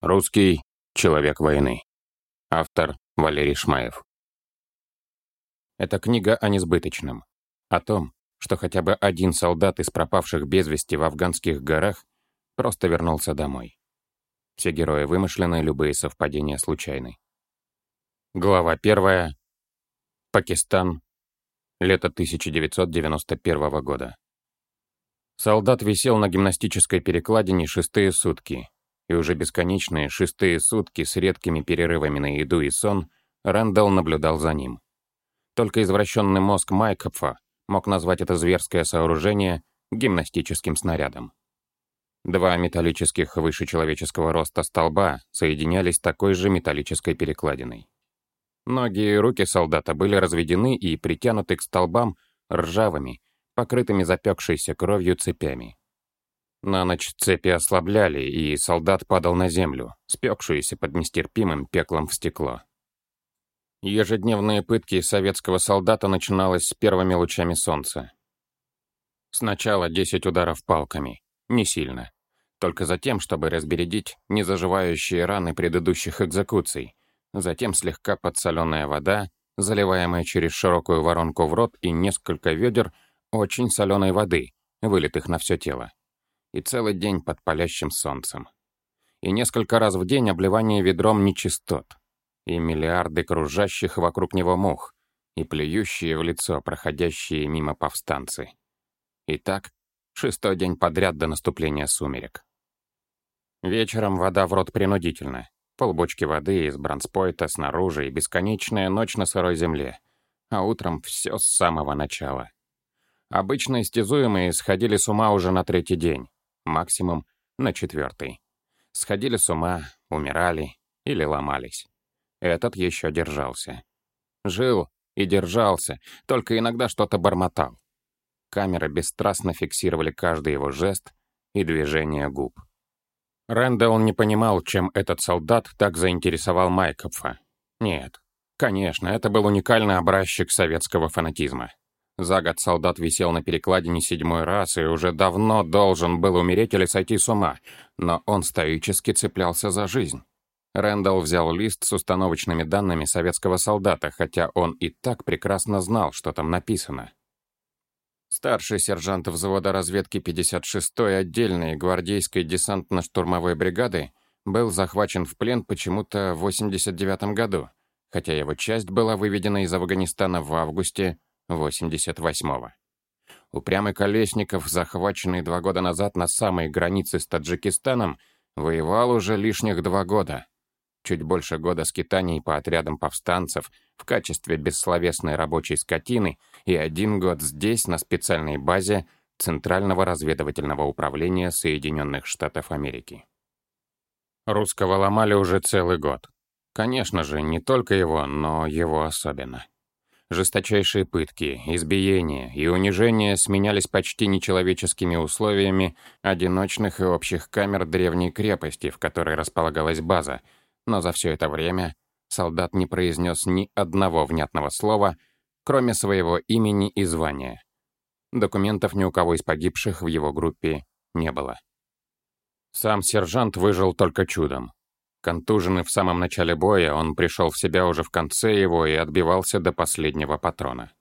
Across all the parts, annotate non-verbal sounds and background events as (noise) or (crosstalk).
Русский человек войны. Автор Валерий Шмаев. Это книга о несбыточном. О том, что хотя бы один солдат из пропавших без вести в афганских горах просто вернулся домой. Все герои вымышлены, любые совпадения случайны. Глава первая. Пакистан. Лето 1991 года. Солдат висел на гимнастической перекладине шестые сутки, и уже бесконечные шестые сутки с редкими перерывами на еду и сон Рэндалл наблюдал за ним. Только извращенный мозг Майкопфа мог назвать это зверское сооружение гимнастическим снарядом. Два металлических выше человеческого роста столба соединялись такой же металлической перекладиной. Ноги и руки солдата были разведены и притянуты к столбам ржавыми, покрытыми запекшейся кровью цепями. На ночь цепи ослабляли, и солдат падал на землю, спекшуюся под нестерпимым пеклом в стекло. Ежедневные пытки советского солдата начиналось с первыми лучами солнца. Сначала 10 ударов палками, не сильно. Только затем, чтобы разбередить незаживающие раны предыдущих экзекуций. Затем слегка подсоленная вода, заливаемая через широкую воронку в рот и несколько ведер очень соленой воды, вылитых на все тело и целый день под палящим солнцем. И несколько раз в день обливание ведром нечистот, и миллиарды кружащих вокруг него мух, и плюющие в лицо проходящие мимо повстанцы. И так, шестой день подряд до наступления сумерек. Вечером вода в рот принудительно. Полбочки воды из бронспойта снаружи и бесконечная ночь на сырой земле. А утром все с самого начала. Обычно истязуемые сходили с ума уже на третий день максимум на четвертый. Сходили с ума, умирали или ломались. Этот еще держался. Жил и держался, только иногда что-то бормотал. Камеры бесстрастно фиксировали каждый его жест и движение губ. Рэндалл не понимал, чем этот солдат так заинтересовал Майкопфа. Нет, конечно, это был уникальный образчик советского фанатизма. За год солдат висел на перекладине седьмой раз и уже давно должен был умереть или сойти с ума, но он стоически цеплялся за жизнь. Рэндалл взял лист с установочными данными советского солдата, хотя он и так прекрасно знал, что там написано. Старший сержант взвода разведки 56-й отдельной гвардейской десантно-штурмовой бригады был захвачен в плен почему-то в 89 году, хотя его часть была выведена из Афганистана в августе 88-го. Упрямый Колесников, захваченный два года назад на самой границе с Таджикистаном, воевал уже лишних два года. Чуть больше года скитаний по отрядам повстанцев в качестве бессловесной рабочей скотины и один год здесь, на специальной базе Центрального разведывательного управления Соединенных Штатов Америки. Русского ломали уже целый год. Конечно же, не только его, но его особенно. Жесточайшие пытки, избиения и унижения сменялись почти нечеловеческими условиями одиночных и общих камер древней крепости, в которой располагалась база, но за все это время солдат не произнес ни одного внятного слова, кроме своего имени и звания. Документов ни у кого из погибших в его группе не было. Сам сержант выжил только чудом. Контуженный в самом начале боя, он пришел в себя уже в конце его и отбивался до последнего патрона.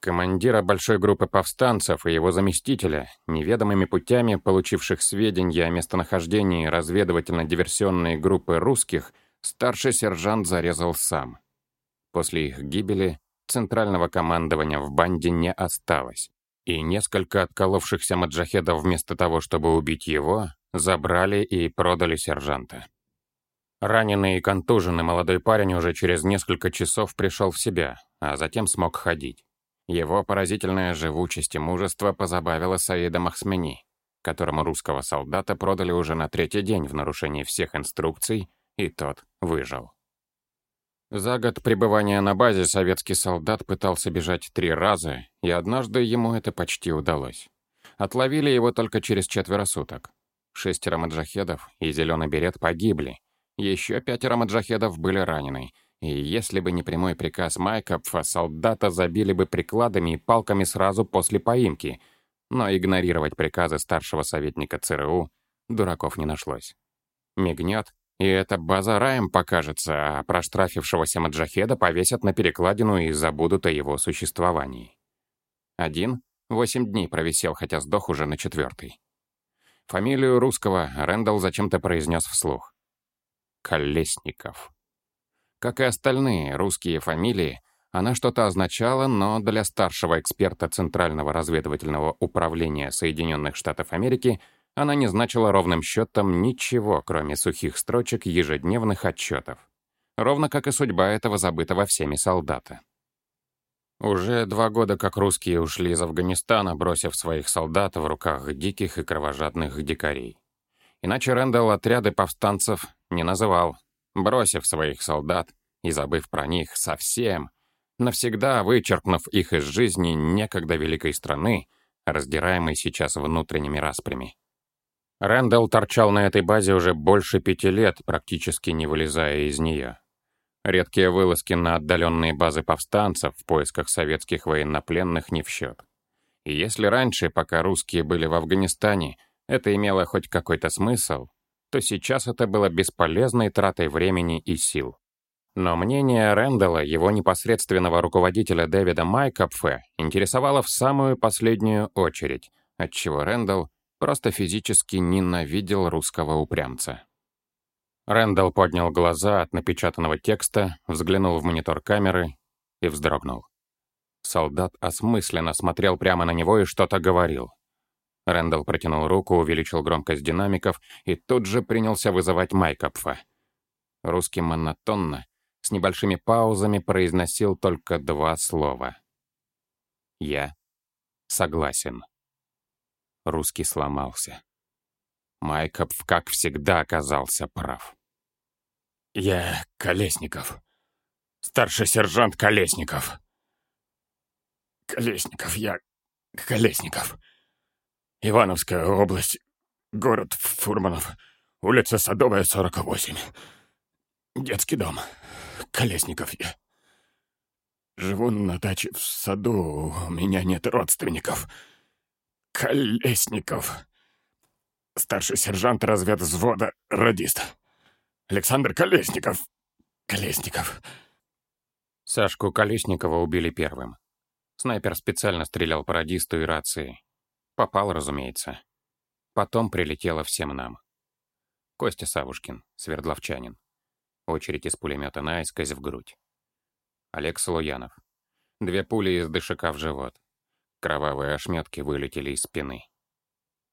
Командира большой группы повстанцев и его заместителя, неведомыми путями получивших сведения о местонахождении разведывательно-диверсионной группы русских, старший сержант зарезал сам. После их гибели центрального командования в банде не осталось, и несколько отколовшихся маджахедов вместо того, чтобы убить его, забрали и продали сержанта. Раненый и контуженный молодой парень уже через несколько часов пришел в себя, а затем смог ходить. Его поразительная живучесть и мужество позабавило Саида Махсмени, которому русского солдата продали уже на третий день в нарушении всех инструкций, и тот выжил. За год пребывания на базе советский солдат пытался бежать три раза, и однажды ему это почти удалось. Отловили его только через четверо суток. Шестеро маджахедов и зеленый берет погибли, еще пятеро маджахедов были ранены, и если бы не прямой приказ Майкопфа, солдата забили бы прикладами и палками сразу после поимки, но игнорировать приказы старшего советника ЦРУ дураков не нашлось. Мигнет, И эта база раем покажется, а проштрафившегося маджахеда повесят на перекладину и забудут о его существовании. Один восемь дней провисел, хотя сдох уже на четвертый. Фамилию русского Рэндалл зачем-то произнес вслух. Колесников. Как и остальные русские фамилии, она что-то означала, но для старшего эксперта Центрального разведывательного управления Соединенных Штатов Америки — она не значила ровным счетом ничего, кроме сухих строчек ежедневных отчетов. Ровно как и судьба этого забытого всеми солдата. Уже два года как русские ушли из Афганистана, бросив своих солдат в руках диких и кровожадных дикарей. Иначе Рэндалл отряды повстанцев не называл, бросив своих солдат и забыв про них совсем, навсегда вычеркнув их из жизни некогда великой страны, раздираемой сейчас внутренними распрями. Рэндалл торчал на этой базе уже больше пяти лет, практически не вылезая из нее. Редкие вылазки на отдаленные базы повстанцев в поисках советских военнопленных не в счет. И если раньше, пока русские были в Афганистане, это имело хоть какой-то смысл, то сейчас это было бесполезной тратой времени и сил. Но мнение Рэндалла, его непосредственного руководителя Дэвида Майкопфе, интересовало в самую последнюю очередь, отчего Рэндалл Просто физически ненавидел русского упрямца. Рэндалл поднял глаза от напечатанного текста, взглянул в монитор камеры и вздрогнул. Солдат осмысленно смотрел прямо на него и что-то говорил. Рэндалл протянул руку, увеличил громкость динамиков и тут же принялся вызывать Майкопфа. Русский монотонно, с небольшими паузами произносил только два слова. «Я согласен». Русский сломался. Майков, как всегда, оказался прав. «Я Колесников. Старший сержант Колесников. Колесников, я Колесников. Ивановская область, город Фурманов, улица Садовая, 48. Детский дом. Колесников я. Живу на даче в саду, у меня нет родственников». Колесников. Старший сержант разведвзвода, радист. Александр Колесников. Колесников. Сашку Колесникова убили первым. Снайпер специально стрелял по радисту и рации. Попал, разумеется. Потом прилетело всем нам. Костя Савушкин, свердловчанин. Очередь из пулемета наискось в грудь. Олег Солуянов. Две пули из дышака в живот. Кровавые ошметки вылетели из спины.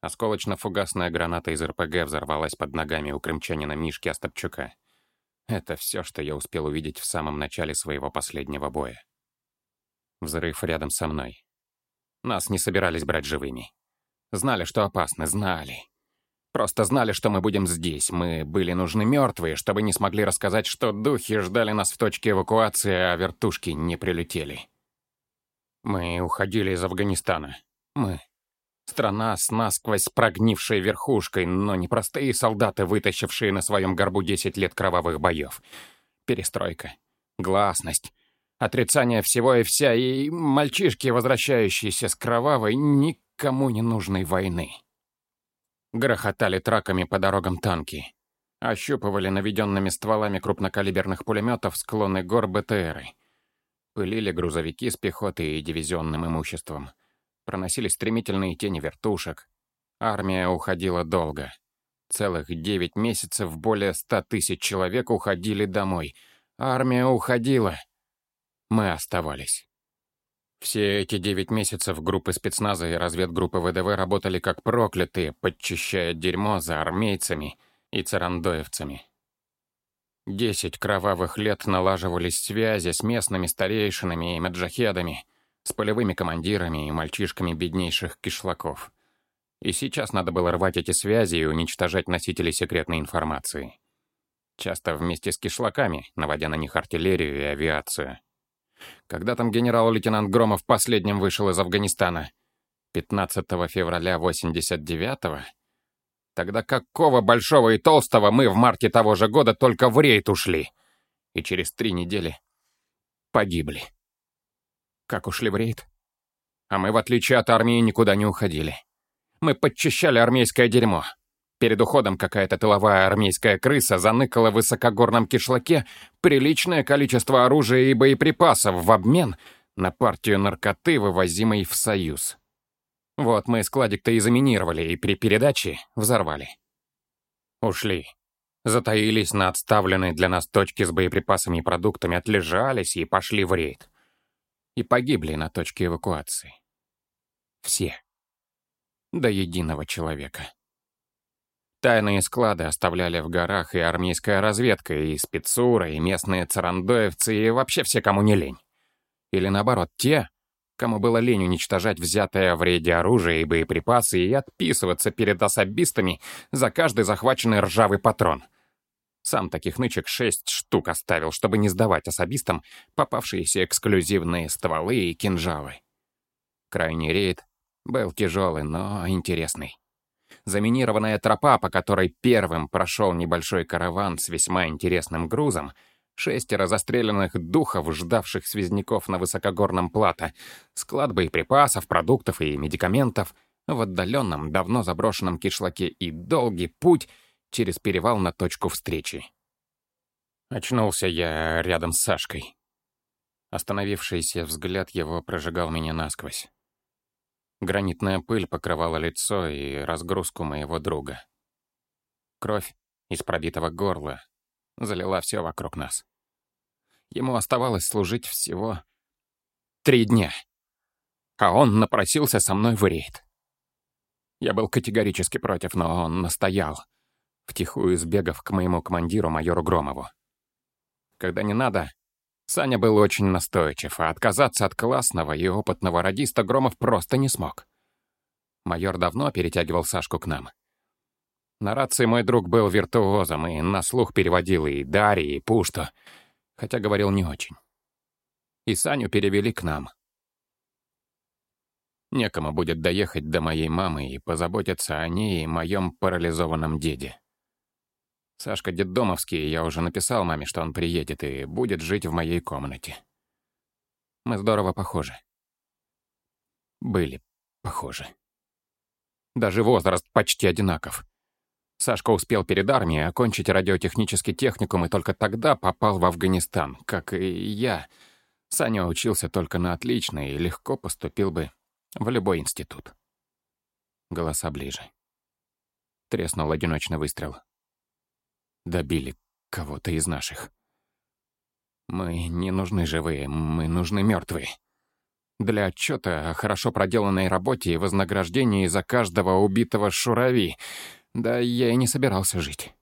Осколочно-фугасная граната из РПГ взорвалась под ногами у крымчанина Мишки Остапчука. Это все, что я успел увидеть в самом начале своего последнего боя. Взрыв рядом со мной. Нас не собирались брать живыми. Знали, что опасно, знали. Просто знали, что мы будем здесь. Мы были нужны мертвые, чтобы не смогли рассказать, что духи ждали нас в точке эвакуации, а вертушки не прилетели. Мы уходили из Афганистана. Мы. Страна с насквозь прогнившей верхушкой, но не простые солдаты, вытащившие на своем горбу 10 лет кровавых боев. Перестройка. Гласность. Отрицание всего и вся, и мальчишки, возвращающиеся с кровавой, никому не нужной войны. Грохотали траками по дорогам танки. Ощупывали наведенными стволами крупнокалиберных пулеметов склоны гор БТРы. Пылили грузовики с пехотой и дивизионным имуществом. Проносились стремительные тени вертушек. Армия уходила долго. Целых девять месяцев более ста тысяч человек уходили домой. Армия уходила. Мы оставались. Все эти девять месяцев группы спецназа и разведгруппы ВДВ работали как проклятые, подчищая дерьмо за армейцами и царандоевцами. Десять кровавых лет налаживались связи с местными старейшинами и маджахедами, с полевыми командирами и мальчишками беднейших кишлаков. И сейчас надо было рвать эти связи и уничтожать носителей секретной информации. Часто вместе с кишлаками, наводя на них артиллерию и авиацию. Когда там генерал-лейтенант Громов последним вышел из Афганистана? 15 февраля 89-го? Тогда какого большого и толстого мы в марте того же года только в рейд ушли? И через три недели погибли. Как ушли в рейд? А мы, в отличие от армии, никуда не уходили. Мы подчищали армейское дерьмо. Перед уходом какая-то тыловая армейская крыса заныкала в высокогорном кишлаке приличное количество оружия и боеприпасов в обмен на партию наркоты, вывозимой в Союз. Вот мы складик-то и заминировали, и при передаче взорвали. Ушли. Затаились на отставленной для нас точке с боеприпасами и продуктами, отлежались и пошли в рейд. И погибли на точке эвакуации. Все. До единого человека. Тайные склады оставляли в горах и армейская разведка, и спецура, и местные царандоевцы, и вообще все, кому не лень. Или наоборот, те, кому было лень уничтожать взятое в рейде оружие и боеприпасы и отписываться перед особистами за каждый захваченный ржавый патрон. Сам таких нычек шесть штук оставил, чтобы не сдавать особистам попавшиеся эксклюзивные стволы и кинжалы. Крайний рейд был тяжелый, но интересный заминированная тропа, по которой первым прошел небольшой караван с весьма интересным грузом, шестеро застреленных духов, ждавших связняков на высокогорном плато, склад боеприпасов, продуктов и медикаментов в отдаленном, давно заброшенном кишлаке и долгий путь через перевал на точку встречи. Очнулся я рядом с Сашкой. Остановившийся взгляд его прожигал меня насквозь. Гранитная пыль покрывала лицо и разгрузку моего друга. Кровь из пробитого горла залила все вокруг нас. Ему оставалось служить всего три дня, а он напросился со мной в рейд. Я был категорически против, но он настоял, втихую сбегав к моему командиру, майору Громову. Когда не надо, Саня был очень настойчив, а отказаться от классного и опытного радиста Громов просто не смог. Майор давно перетягивал Сашку к нам. На рации мой друг был виртуозом и на слух переводил и Дарьи, и Пушту, хотя говорил не очень. И Саню перевели к нам. Некому будет доехать до моей мамы и позаботиться о ней и моем парализованном деде. Сашка детдомовский, я уже написал маме, что он приедет и будет жить в моей комнате. Мы здорово похожи. Были похожи. Даже возраст почти одинаков. Сашка успел перед армией окончить радиотехнический техникум и только тогда попал в Афганистан, как и я. Саня учился только на отлично и легко поступил бы в любой институт. Голоса ближе. Треснул одиночный выстрел добили кого-то из наших. Мы не нужны живые, мы нужны мертвые. Для отчета о хорошо проделанной работе и вознаграждении за каждого убитого шурави. Да я и не собирался жить.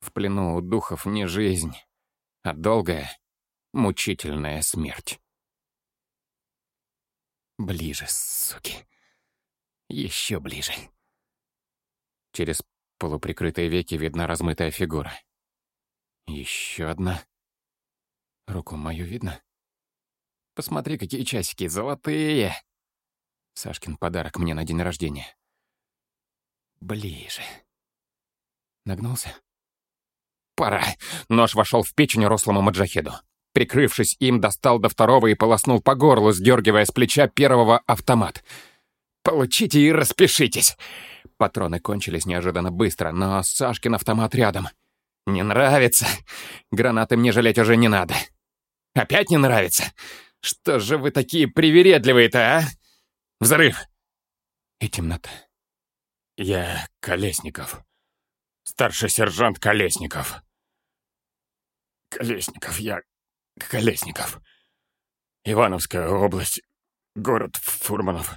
В плену у духов не жизнь, а долгая, мучительная смерть. Ближе, суки. Еще ближе. Через полуприкрытые веки видна размытая фигура. Еще одна. Руку мою видно? Посмотри, какие часики, золотые! Сашкин подарок мне на день рождения. Ближе. Нагнулся? Пора. Нож вошел в печень рослому маджахеду. Прикрывшись им, достал до второго и полоснул по горлу, сдергивая с плеча первого автомат. «Получите и распишитесь!» Патроны кончились неожиданно быстро, но Сашкин автомат рядом. «Не нравится. Гранаты мне жалеть уже не надо. Опять не нравится? Что же вы такие привередливые-то, а? Взрыв!» И темнота. «Я Колесников. Старший сержант Колесников. Колесников, я Колесников. Ивановская область, город Фурманов,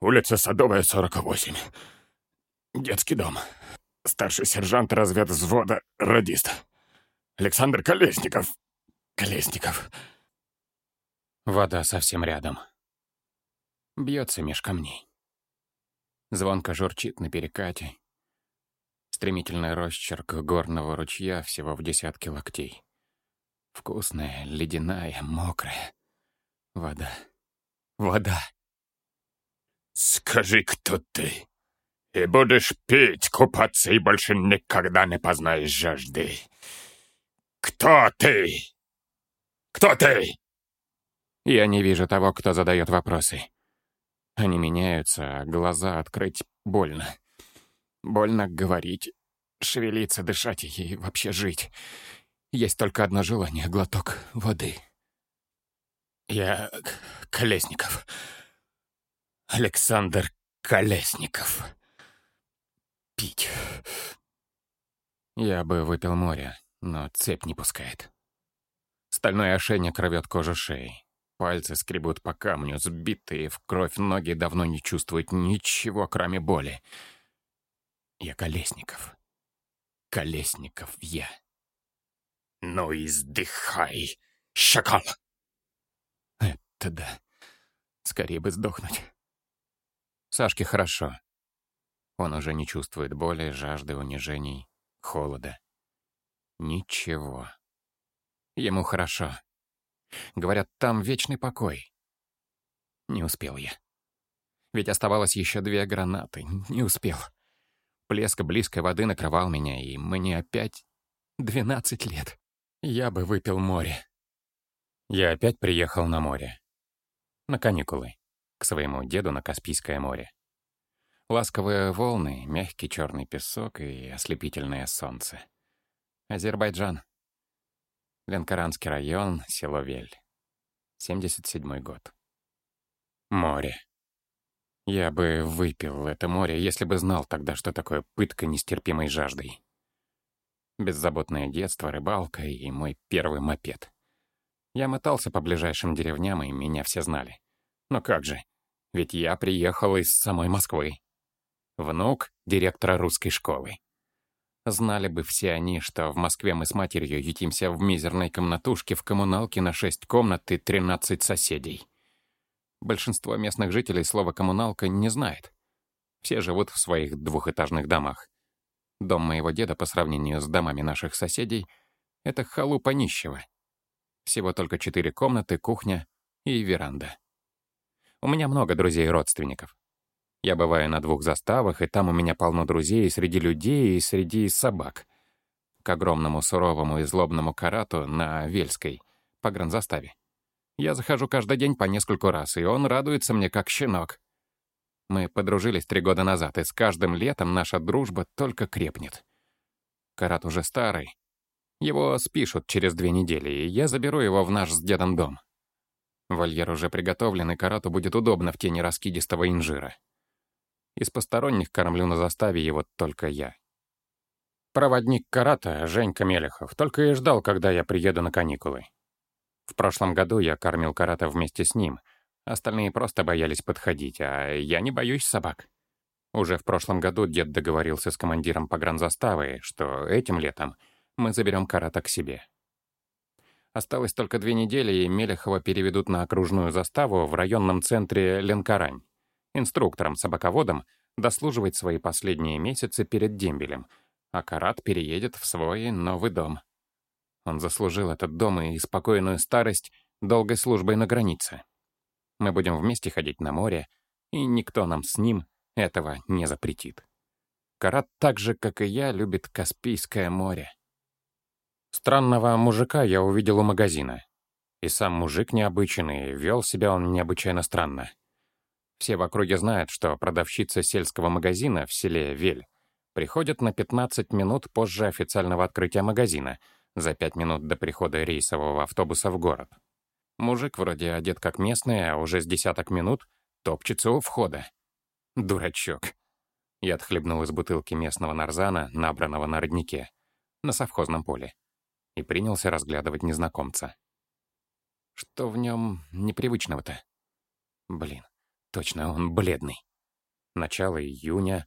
улица Садовая, 48. Детский дом. Старший сержант разведвзвода, радист. Александр Колесников. Колесников. Вода совсем рядом. Бьется меж камней. Звонко журчит на перекате. Стремительный росчерк горного ручья всего в десятки локтей. Вкусная, ледяная, мокрая. Вода. Вода. «Скажи, кто ты?» И будешь пить, купаться и больше никогда не познаешь жажды. Кто ты? Кто ты? Я не вижу того, кто задает вопросы. Они меняются, а глаза открыть больно. Больно говорить шевелиться, дышать и вообще жить. Есть только одно желание — глоток воды. Я Колесников. Александр Колесников. Пить. Я бы выпил море, но цепь не пускает. Стальной ошейник рвет кожу шеи. Пальцы скребут по камню, сбитые в кровь ноги давно не чувствуют ничего, кроме боли. Я Колесников. Колесников я. Ну и сдыхай, шакал! Это да. Скорее бы сдохнуть. Сашке хорошо. Он уже не чувствует боли, жажды, унижений, холода. Ничего. Ему хорошо. Говорят, там вечный покой. Не успел я. Ведь оставалось еще две гранаты. Не успел. Плеск близкой воды накрывал меня, и мне опять двенадцать лет. Я бы выпил море. Я опять приехал на море. На каникулы. К своему деду на Каспийское море. Ласковые волны, мягкий черный песок и ослепительное солнце. Азербайджан. Ленкоранский район, село Вель. 77 год. Море. Я бы выпил это море, если бы знал тогда, что такое пытка нестерпимой жаждой. Беззаботное детство, рыбалка и мой первый мопед. Я мотался по ближайшим деревням, и меня все знали. Но как же, ведь я приехал из самой Москвы. Внук директора русской школы. Знали бы все они, что в Москве мы с матерью ютимся в мизерной комнатушке в коммуналке на шесть комнат и тринадцать соседей. Большинство местных жителей слова «коммуналка» не знает. Все живут в своих двухэтажных домах. Дом моего деда по сравнению с домами наших соседей — это халупа нищего. Всего только четыре комнаты, кухня и веранда. У меня много друзей и родственников. Я бываю на двух заставах, и там у меня полно друзей и среди людей, и среди собак. К огромному суровому и злобному карату на Вельской, по гранзаставе. Я захожу каждый день по нескольку раз, и он радуется мне как щенок. Мы подружились три года назад, и с каждым летом наша дружба только крепнет. Карат уже старый. Его спишут через две недели, и я заберу его в наш с дедом дом. Вольер уже приготовлен, и Карату будет удобно в тени раскидистого инжира. Из посторонних кормлю на заставе его только я. Проводник Карата, Женька Мелехов, только и ждал, когда я приеду на каникулы. В прошлом году я кормил карата вместе с ним. Остальные просто боялись подходить, а я не боюсь собак. Уже в прошлом году дед договорился с командиром погранзаставы, что этим летом мы заберем карата к себе. Осталось только две недели, и Мелехова переведут на окружную заставу в районном центре Ленкарань. Инструктором-собаководом дослуживать свои последние месяцы перед дембелем, а Карат переедет в свой новый дом. Он заслужил этот дом и спокойную старость долгой службой на границе. Мы будем вместе ходить на море, и никто нам с ним этого не запретит. Карат так же, как и я, любит Каспийское море. Странного мужика я увидел у магазина. И сам мужик необычный, вел себя он необычайно странно. Все в округе знают, что продавщица сельского магазина в селе Вель приходит на 15 минут позже официального открытия магазина — за пять минут до прихода рейсового автобуса в город. Мужик вроде одет как местный, а уже с десяток минут топчется у входа. Дурачок. Я отхлебнул из бутылки местного нарзана, набранного на роднике, на совхозном поле, и принялся разглядывать незнакомца. Что в нем непривычного-то? Блин, точно, он бледный. Начало июня,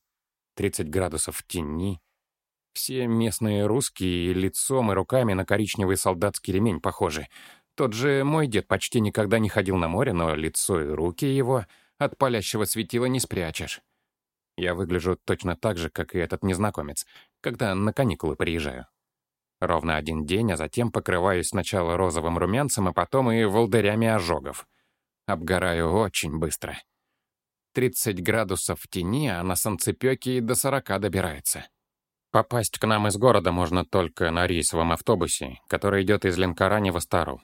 30 градусов в тени, все местные русские лицом и руками на коричневый солдатский ремень похожи. Тот же мой дед почти никогда не ходил на море, но лицо и руки его от палящего светила не спрячешь. Я выгляжу точно так же, как и этот незнакомец, когда на каникулы приезжаю. Ровно один день, а затем покрываюсь сначала розовым румянцем, а потом и волдырями ожогов. Обгораю очень быстро. 30 градусов в тени, а на солнцепёке и до 40 добирается. Попасть к нам из города можно только на рейсовом автобусе, который идет из Ленкарани в Астару.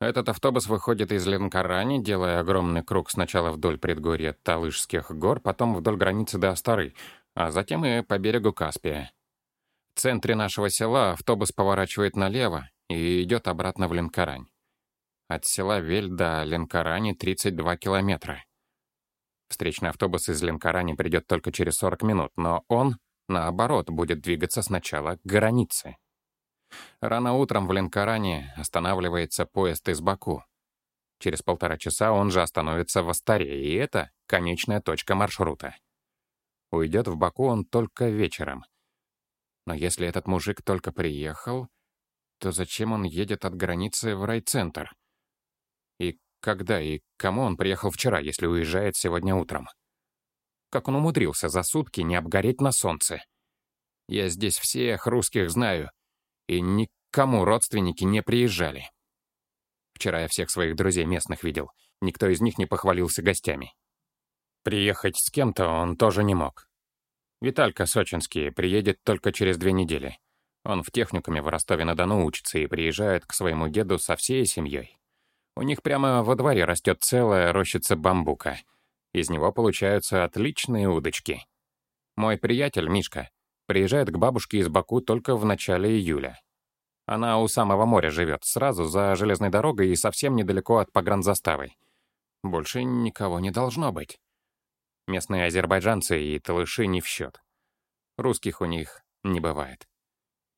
Этот автобус выходит из Ленкарани, делая огромный круг сначала вдоль предгорья Талышских гор, потом вдоль границы до Астары, а затем и по берегу Каспия. В центре нашего села автобус поворачивает налево и идет обратно в Ленкарань. От села Вель до Ленкарани 32 километра. Встречный автобус из Ленкарани придет только через 40 минут, но он, наоборот, будет двигаться сначала к границе. Рано утром в Ленкаране останавливается поезд из Баку. Через полтора часа он же остановится в Астаре, и это конечная точка маршрута. Уйдет в Баку он только вечером. Но если этот мужик только приехал, то зачем он едет от границы в райцентр? Когда и кому он приехал вчера, если уезжает сегодня утром? Как он умудрился за сутки не обгореть на солнце? Я здесь всех русских знаю, и никому родственники не приезжали. Вчера я всех своих друзей местных видел. Никто из них не похвалился гостями. Приехать с кем-то он тоже не мог. Виталька Сочинский приедет только через две недели. Он в техникуме в Ростове-на-Дону учится и приезжает к своему деду со всей семьей. У них прямо во дворе растет целая рощица бамбука. Из него получаются отличные удочки. Мой приятель, Мишка, приезжает к бабушке из Баку только в начале июля. Она у самого моря живет, сразу за железной дорогой и совсем недалеко от погранзаставы. Больше никого не должно быть. Местные азербайджанцы и талыши не в счет. Русских у них не бывает.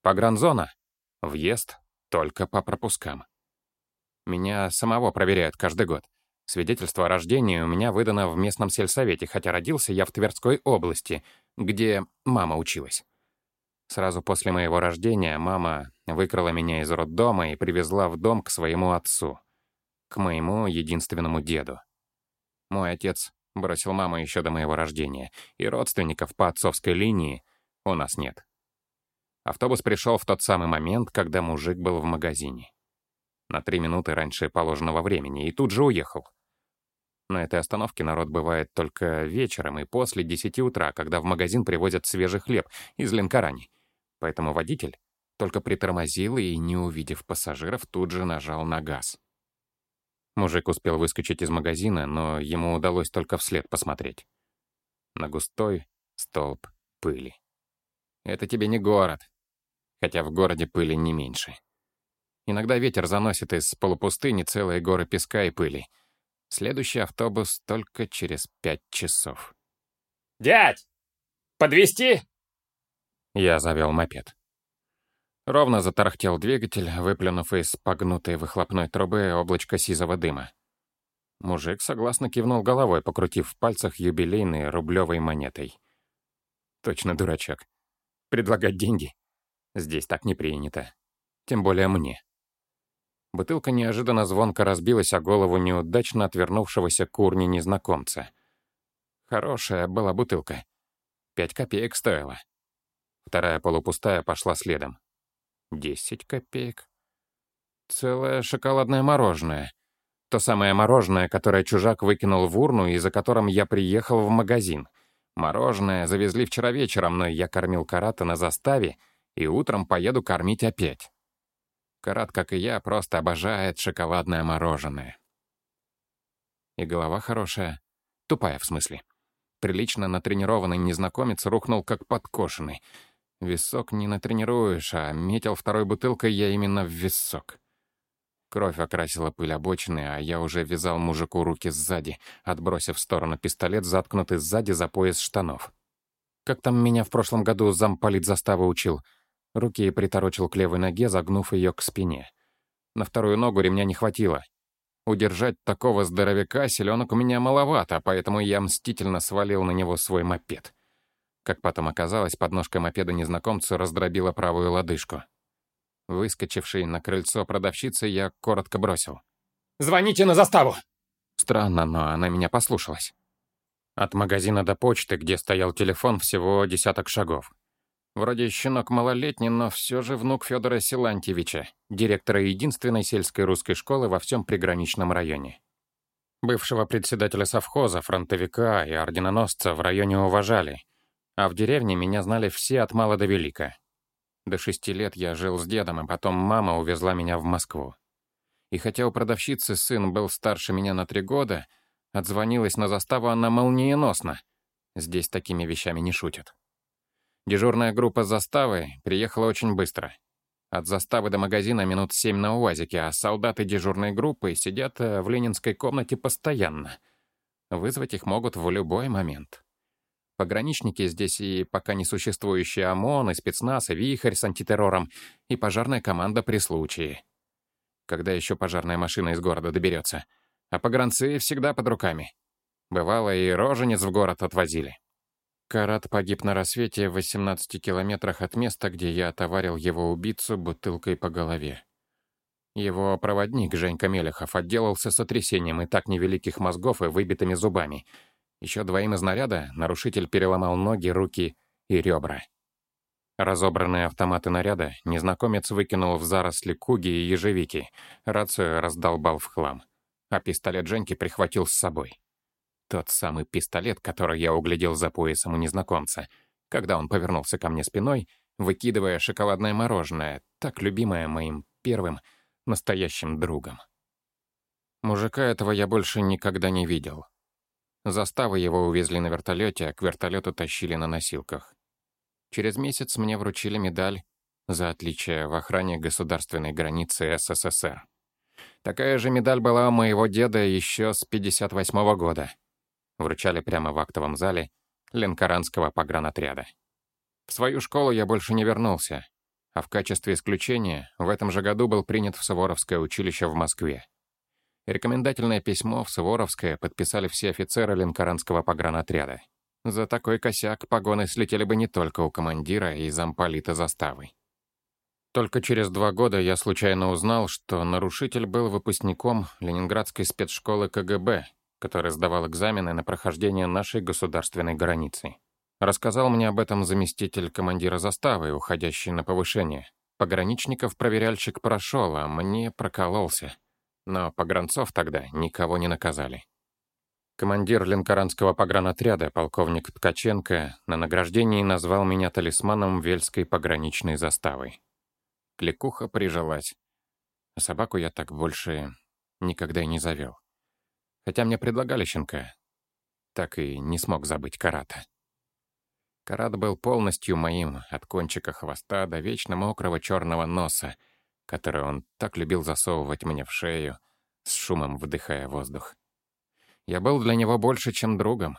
Погранзона — въезд только по пропускам. Меня самого проверяют каждый год. Свидетельство о рождении у меня выдано в местном сельсовете, хотя родился я в Тверской области, где мама училась. Сразу после моего рождения мама выкрала меня из роддома и привезла в дом к своему отцу, к моему единственному деду. Мой отец бросил маму еще до моего рождения, и родственников по отцовской линии у нас нет. Автобус пришел в тот самый момент, когда мужик был в магазине. На три минуты раньше положенного времени, и тут же уехал. На этой остановке народ бывает только вечером и после десяти утра, когда в магазин привозят свежий хлеб из Ленкарани. Поэтому водитель только притормозил и, не увидев пассажиров, тут же нажал на газ. Мужик успел выскочить из магазина, но ему удалось только вслед посмотреть. На густой столб пыли. Это тебе не город, хотя в городе пыли не меньше. Иногда ветер заносит из полупустыни целые горы песка и пыли. Следующий автобус только через пять часов. «Дядь! Подвести? Я завел мопед. Ровно затарахтел двигатель, выплюнув из погнутой выхлопной трубы облачко сизого дыма. Мужик согласно кивнул головой, покрутив в пальцах юбилейной рублевой монетой. Точно дурачок. Предлагать деньги Здесь так не принято. Тем более мне. Бутылка неожиданно звонко разбилась о голову неудачно отвернувшегося курни незнакомца. Хорошая была бутылка. Пять копеек стоила. Вторая полупустая пошла следом. Десять копеек. Целое шоколадное мороженое. То самое мороженое, которое чужак выкинул в урну и за которым я приехал в магазин. Мороженое завезли вчера вечером, но я кормил карата на заставе — и утром поеду кормить опять. Карат, как и я, просто обожает шоколадное мороженое. И голова хорошая. Тупая, в смысле. Прилично натренированный незнакомец рухнул как подкошенный. Висок не натренируешь, а метил второй бутылкой я именно в висок. Кровь окрасила пыль обочины, а я уже вязал мужику руки сзади, отбросив в сторону пистолет, заткнутый сзади за пояс штанов. Как там меня в прошлом году замполит заставы учил — Руки приторочил к левой ноге, загнув ее к спине. На вторую ногу ремня не хватило. Удержать такого здоровяка селенок у меня маловато, поэтому я мстительно свалил на него свой мопед. Как потом оказалось, подножка мопеда незнакомцу раздробила правую лодыжку. Выскочивший на крыльцо продавщицы, я коротко бросил. «Звоните на заставу!» Странно, но она меня послушалась. От магазина до почты, где стоял телефон, всего десяток шагов. Вроде щенок малолетний, но все же внук Федора Силантьевича, директора единственной сельской русской школы во всем приграничном районе. Бывшего председателя совхоза, фронтовика и орденоносца в районе уважали, а в деревне меня знали все от мала до велика. До шести лет я жил с дедом, и потом мама увезла меня в Москву. И хотя у продавщицы сын был старше меня на три года, отзвонилась на заставу она молниеносно. Здесь такими вещами не шутят. Дежурная группа заставы приехала очень быстро. От заставы до магазина минут семь на УАЗике, а солдаты дежурной группы сидят э, в ленинской комнате постоянно. Вызвать их могут в любой момент. Пограничники здесь и пока не существующие ОМОН, и спецназ, и вихрь с антитеррором, и пожарная команда при случае. Когда еще пожарная машина из города доберется? А погранцы всегда под руками. Бывало, и роженец в город отвозили. Карат погиб на рассвете в 18 километрах от места, где я отоварил его убийцу бутылкой по голове. Его проводник, Женька Мелехов, отделался сотрясением и так невеликих мозгов и выбитыми зубами. Еще двоим из наряда нарушитель переломал ноги, руки и ребра. Разобранные автоматы наряда незнакомец выкинул в заросли куги и ежевики, рацию раздолбал в хлам, а пистолет Женьки прихватил с собой. Тот самый пистолет, который я углядел за поясом у незнакомца, когда он повернулся ко мне спиной, выкидывая шоколадное мороженое, так любимое моим первым настоящим другом. Мужика этого я больше никогда не видел. Заставы его увезли на вертолете, а к вертолету тащили на носилках. Через месяц мне вручили медаль за отличие в охране государственной границы СССР. Такая же медаль была у моего деда еще с 58 -го года вручали прямо в актовом зале Ленкоранского погранотряда. В свою школу я больше не вернулся, а в качестве исключения в этом же году был принят в Суворовское училище в Москве. Рекомендательное письмо в Суворовское подписали все офицеры Ленкоранского погранотряда. За такой косяк погоны слетели бы не только у командира и замполита заставы. Только через два года я случайно узнал, что нарушитель был выпускником Ленинградской спецшколы КГБ который сдавал экзамены на прохождение нашей государственной границы. Рассказал мне об этом заместитель командира заставы, уходящий на повышение. Пограничников проверяльщик прошел, а мне прокололся. Но погранцов тогда никого не наказали. Командир Ленкоранского погранотряда, полковник Ткаченко, на награждении назвал меня талисманом Вельской пограничной заставы. Кликуха прижилась. А собаку я так больше никогда и не завел. Хотя мне предлагали щенка. Так и не смог забыть Карата. Карат был полностью моим, от кончика хвоста до вечно мокрого черного носа, который он так любил засовывать мне в шею, с шумом вдыхая воздух. Я был для него больше, чем другом.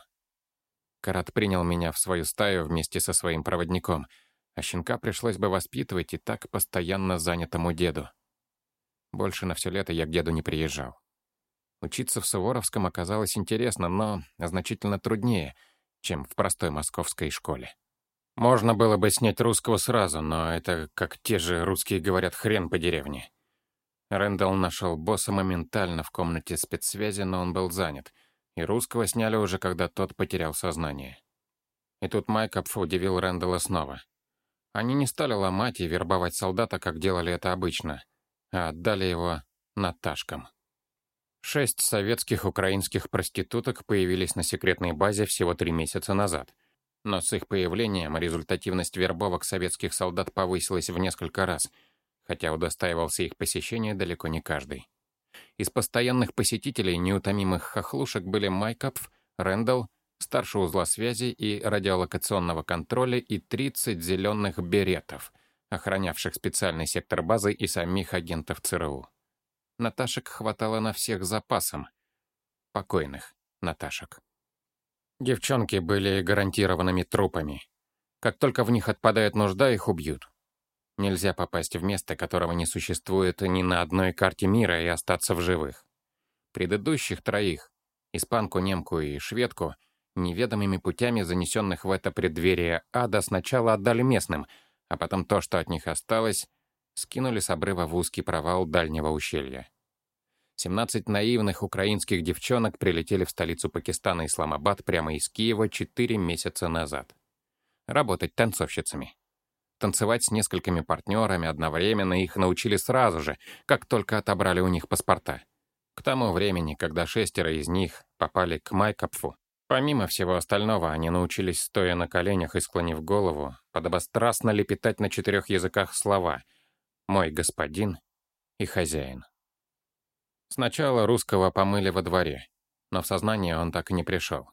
Карат принял меня в свою стаю вместе со своим проводником, а щенка пришлось бы воспитывать и так постоянно занятому деду. Больше на все лето я к деду не приезжал. Учиться в Суворовском оказалось интересно, но значительно труднее, чем в простой московской школе. Можно было бы снять русского сразу, но это, как те же русские говорят, хрен по деревне. Рэндалл нашел босса моментально в комнате спецсвязи, но он был занят, и русского сняли уже, когда тот потерял сознание. И тут Майкопф удивил Рэндалла снова. Они не стали ломать и вербовать солдата, как делали это обычно, а отдали его Наташкам. Шесть советских украинских проституток появились на секретной базе всего три месяца назад. Но с их появлением результативность вербовок советских солдат повысилась в несколько раз, хотя удостаивался их посещения далеко не каждый. Из постоянных посетителей неутомимых хохлушек были Майкапф, Рэндалл, старший узла связи и радиолокационного контроля и 30 зеленых беретов, охранявших специальный сектор базы и самих агентов ЦРУ. Наташек хватало на всех запасом. Покойных Наташек. Девчонки были гарантированными трупами. Как только в них отпадает нужда, их убьют. Нельзя попасть в место, которого не существует ни на одной карте мира и остаться в живых. Предыдущих троих, испанку, немку и шведку, неведомыми путями, занесенных в это преддверие ада, сначала отдали местным, а потом то, что от них осталось, скинули с обрыва в узкий провал дальнего ущелья. 17 наивных украинских девчонок прилетели в столицу Пакистана Исламабад прямо из Киева 4 месяца назад. Работать танцовщицами. Танцевать с несколькими партнерами одновременно их научили сразу же, как только отобрали у них паспорта. К тому времени, когда шестеро из них попали к Майкопфу, помимо всего остального, они научились, стоя на коленях и склонив голову, подобострастно лепетать на четырех языках слова — мой господин и хозяин. Сначала русского помыли во дворе, но в сознание он так и не пришел.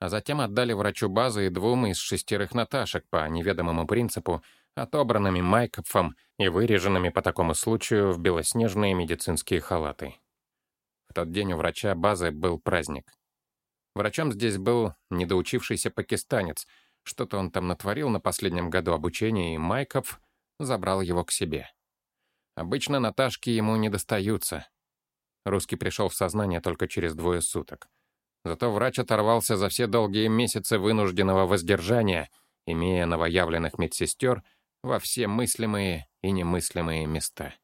а затем отдали врачу базы и двум из шестерых Наташек по неведомому принципу, отобранными Майкопфом и выреженными по такому случаю в белоснежные медицинские халаты. В тот день у врача базы был праздник. Врачом здесь был недоучившийся пакистанец. Что-то он там натворил на последнем году обучения, и Майков забрал его к себе. Обычно Наташки ему не достаются. Русский пришел в сознание только через двое суток. Зато врач оторвался за все долгие месяцы вынужденного воздержания, имея новоявленных медсестер во все мыслимые и немыслимые места.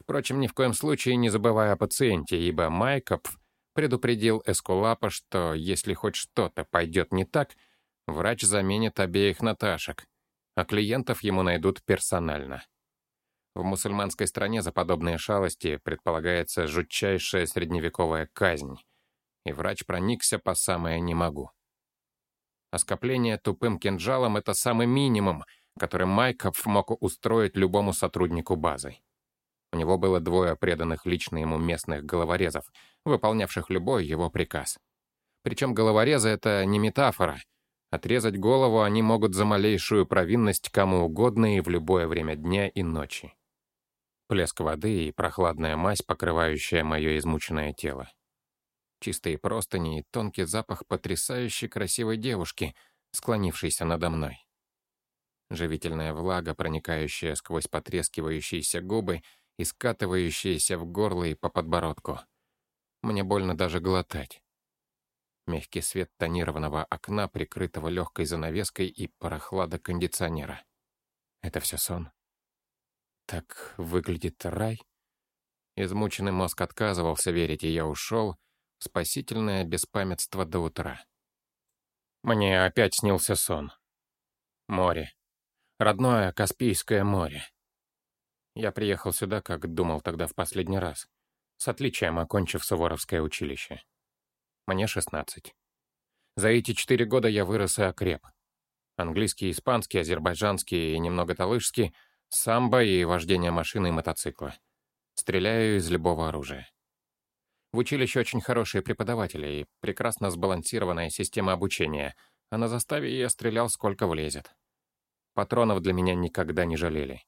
Впрочем, ни в коем случае не забывая о пациенте, ибо Майкопф предупредил Эскулапа, что если хоть что-то пойдет не так, врач заменит обеих Наташек, а клиентов ему найдут персонально. В мусульманской стране за подобные шалости предполагается жутчайшая средневековая казнь, и врач проникся по самое «не могу». Оскопление тупым кинжалом — это самый минимум, который Майков мог устроить любому сотруднику базы. У него было двое преданных лично ему местных головорезов, выполнявших любой его приказ. Причем головорезы — это не метафора. Отрезать голову они могут за малейшую провинность кому угодно и в любое время дня и ночи. Плеск воды и прохладная мазь, покрывающая мое измученное тело. Чистые простыни и тонкий запах потрясающе красивой девушки, склонившейся надо мной. Живительная влага, проникающая сквозь потрескивающиеся губы и скатывающаяся в горло и по подбородку. Мне больно даже глотать. Мягкий свет тонированного окна, прикрытого легкой занавеской и прохлада кондиционера. Это все сон. Так выглядит рай? Измученный мозг отказывался верить, и я ушел в спасительное беспамятство до утра. Мне опять снился сон. Море. Родное Каспийское море. Я приехал сюда, как думал тогда в последний раз, с отличием окончив Суворовское училище. Мне 16. За эти четыре года я вырос и окреп. Английский, испанский, азербайджанский и немного талышский, самбо и вождение машины и мотоцикла. Стреляю из любого оружия. В училище очень хорошие преподаватели и прекрасно сбалансированная система обучения, а на заставе я стрелял сколько влезет. Патронов для меня никогда не жалели.